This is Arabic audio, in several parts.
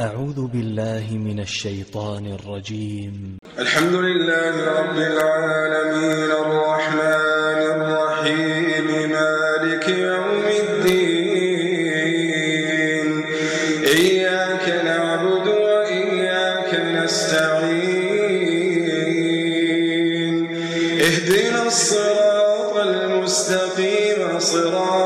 أعوذ بالله من الشيطان الرجيم. الحمد لله رب العالمين الرحمن الرحيم مالك يوم الدين. إياك نعبد وإياك نستعين. اهدنا الصراط المستقيم صراط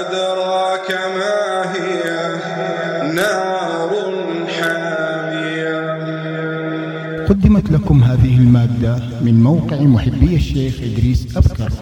أدراك ما هي نار حامية قدمت لكم هذه المادة من موقع محبي الشيخ إدريس أبكر.